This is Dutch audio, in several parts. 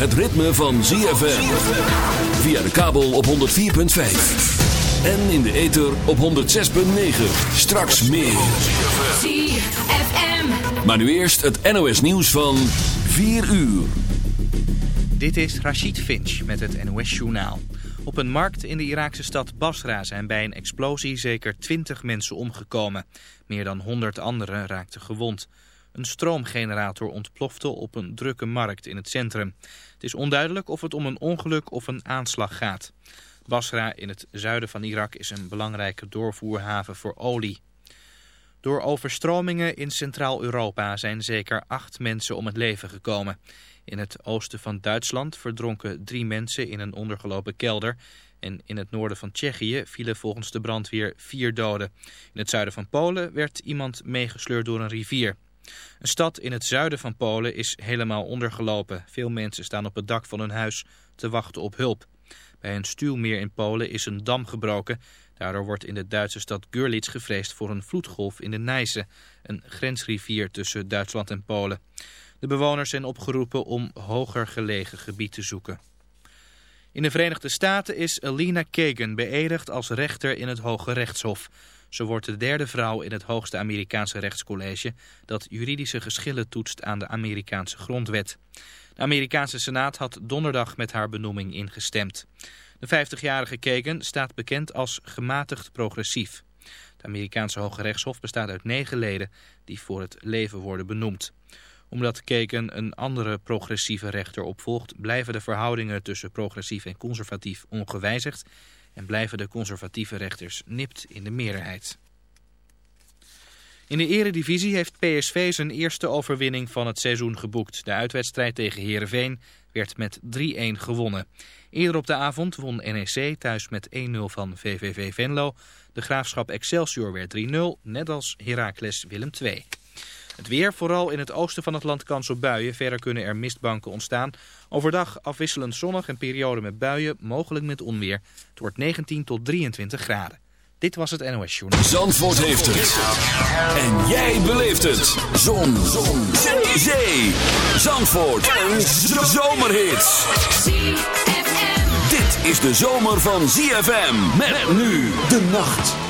het ritme van ZFM. Via de kabel op 104.5. En in de ether op 106.9. Straks meer. ZFM. Maar nu eerst het NOS nieuws van 4 uur. Dit is Rachid Finch met het NOS Journaal. Op een markt in de Iraakse stad Basra zijn bij een explosie zeker 20 mensen omgekomen. Meer dan 100 anderen raakten gewond. Een stroomgenerator ontplofte op een drukke markt in het centrum. Het is onduidelijk of het om een ongeluk of een aanslag gaat. Basra in het zuiden van Irak is een belangrijke doorvoerhaven voor olie. Door overstromingen in Centraal-Europa zijn zeker acht mensen om het leven gekomen. In het oosten van Duitsland verdronken drie mensen in een ondergelopen kelder. En in het noorden van Tsjechië vielen volgens de brandweer vier doden. In het zuiden van Polen werd iemand meegesleurd door een rivier. Een stad in het zuiden van Polen is helemaal ondergelopen. Veel mensen staan op het dak van hun huis te wachten op hulp. Bij een stuwmeer in Polen is een dam gebroken. Daardoor wordt in de Duitse stad Görlitz gevreesd voor een vloedgolf in de Nijse, een grensrivier tussen Duitsland en Polen. De bewoners zijn opgeroepen om hoger gelegen gebied te zoeken. In de Verenigde Staten is Alina Kagan beëdigd als rechter in het Hoge Rechtshof. Ze wordt de derde vrouw in het hoogste Amerikaanse rechtscollege dat juridische geschillen toetst aan de Amerikaanse grondwet. De Amerikaanse Senaat had donderdag met haar benoeming ingestemd. De 50-jarige Kagan staat bekend als gematigd progressief. Het Amerikaanse Hoge Rechtshof bestaat uit negen leden die voor het leven worden benoemd omdat Kagan een andere progressieve rechter opvolgt... blijven de verhoudingen tussen progressief en conservatief ongewijzigd... en blijven de conservatieve rechters nipt in de meerderheid. In de eredivisie heeft PSV zijn eerste overwinning van het seizoen geboekt. De uitwedstrijd tegen Heerenveen werd met 3-1 gewonnen. Eerder op de avond won NEC thuis met 1-0 van VVV Venlo. De Graafschap Excelsior werd 3-0, net als Heracles Willem II. Het weer, vooral in het oosten van het land kans op buien. Verder kunnen er mistbanken ontstaan. Overdag afwisselend zonnig en periode met buien, mogelijk met onweer. Het wordt 19 tot 23 graden. Dit was het NOS Journal. Zandvoort heeft het. En jij beleeft het. Zon. Zon. Zee. Zandvoort. Een zomerhit. Dit is de zomer van ZFM. Met nu de nacht.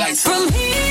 lights. From here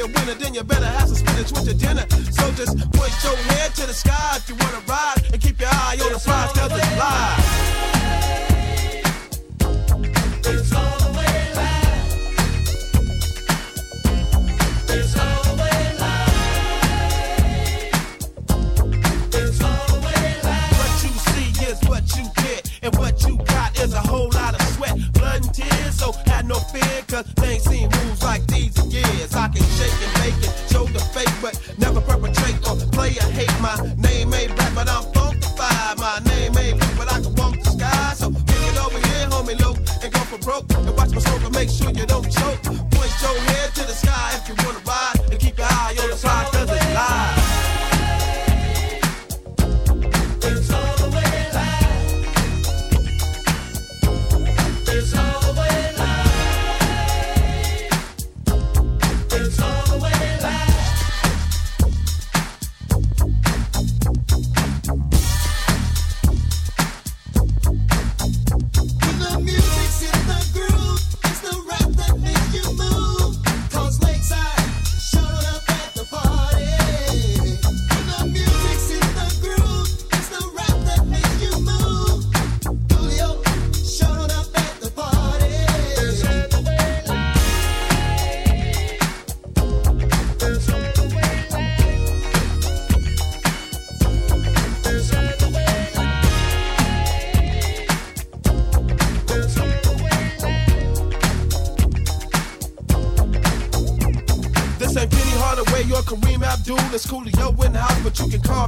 be a winner, then you better have some spinach with your dinner. So just point your head to the sky if you wanna ride, and keep your eye on the prize, cause it's live. It's all the way live. It's all the way live. It's all live. What you see is what you get, and what you got is a whole lot of sweat, blood, and tears. So had no fear, cause they ain't seen moves like you don't choke. Point your head to the sky if you wanna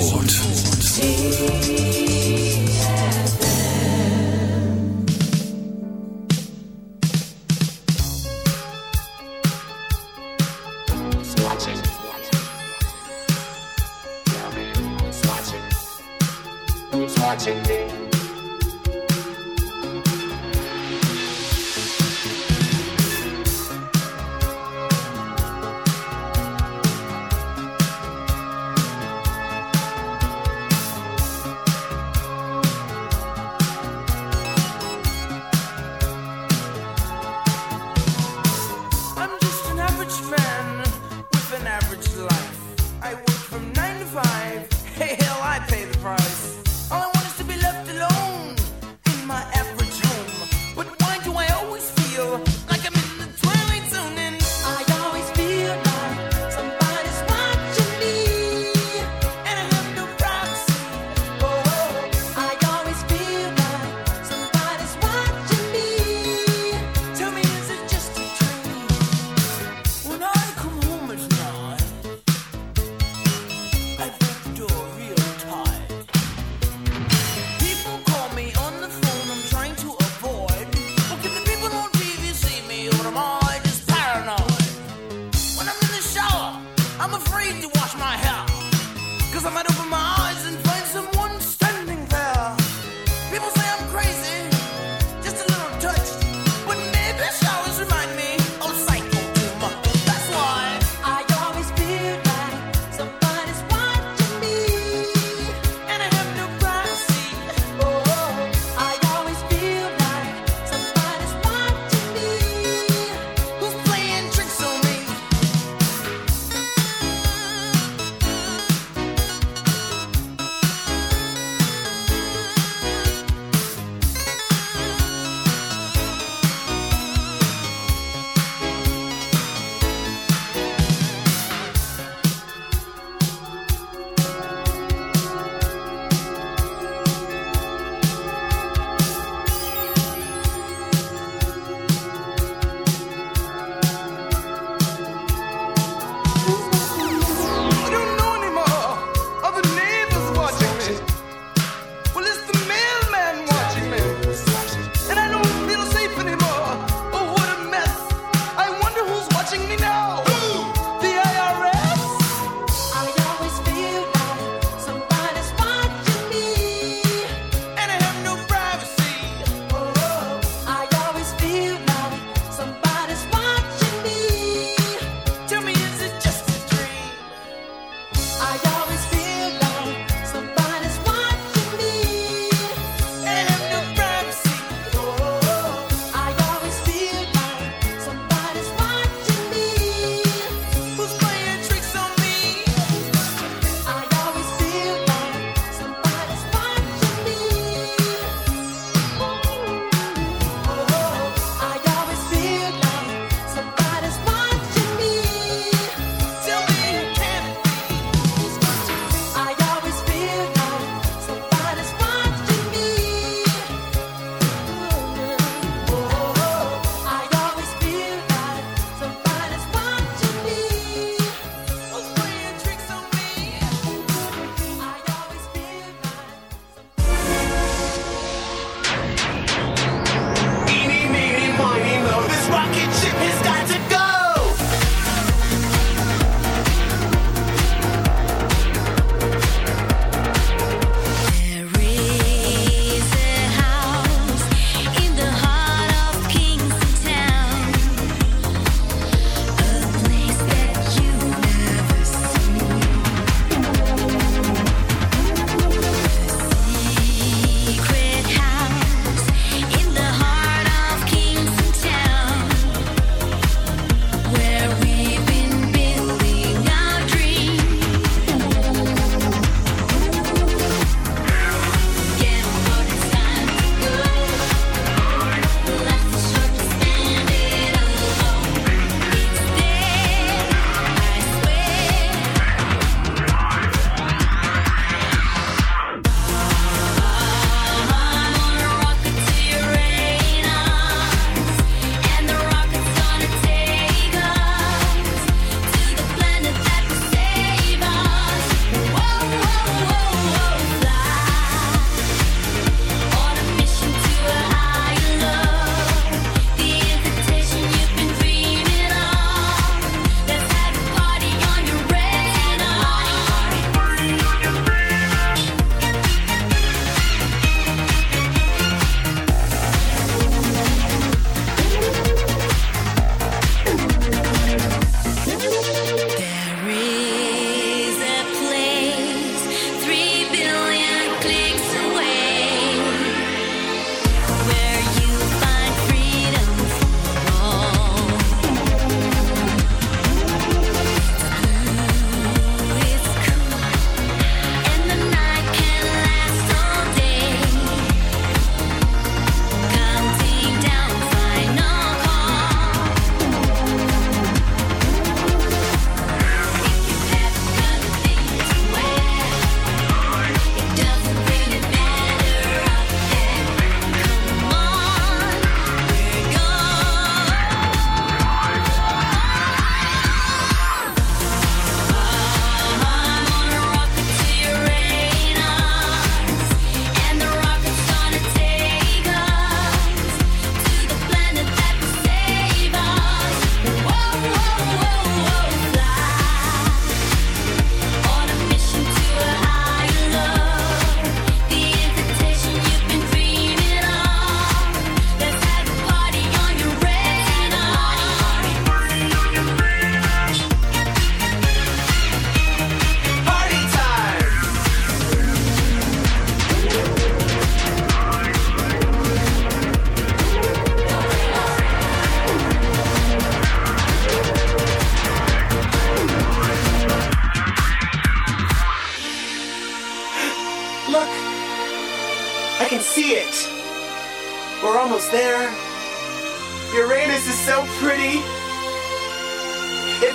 Soul.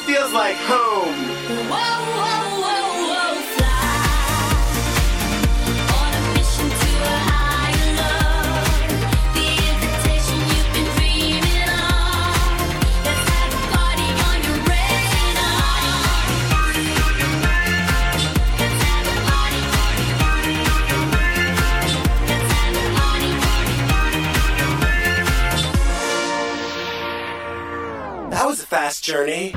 Feels like home. Whoa, whoa, whoa, whoa, fly on a mission to a higher love. The invitation you've been dreaming of. Let's have a party on your radar. That was a fast journey.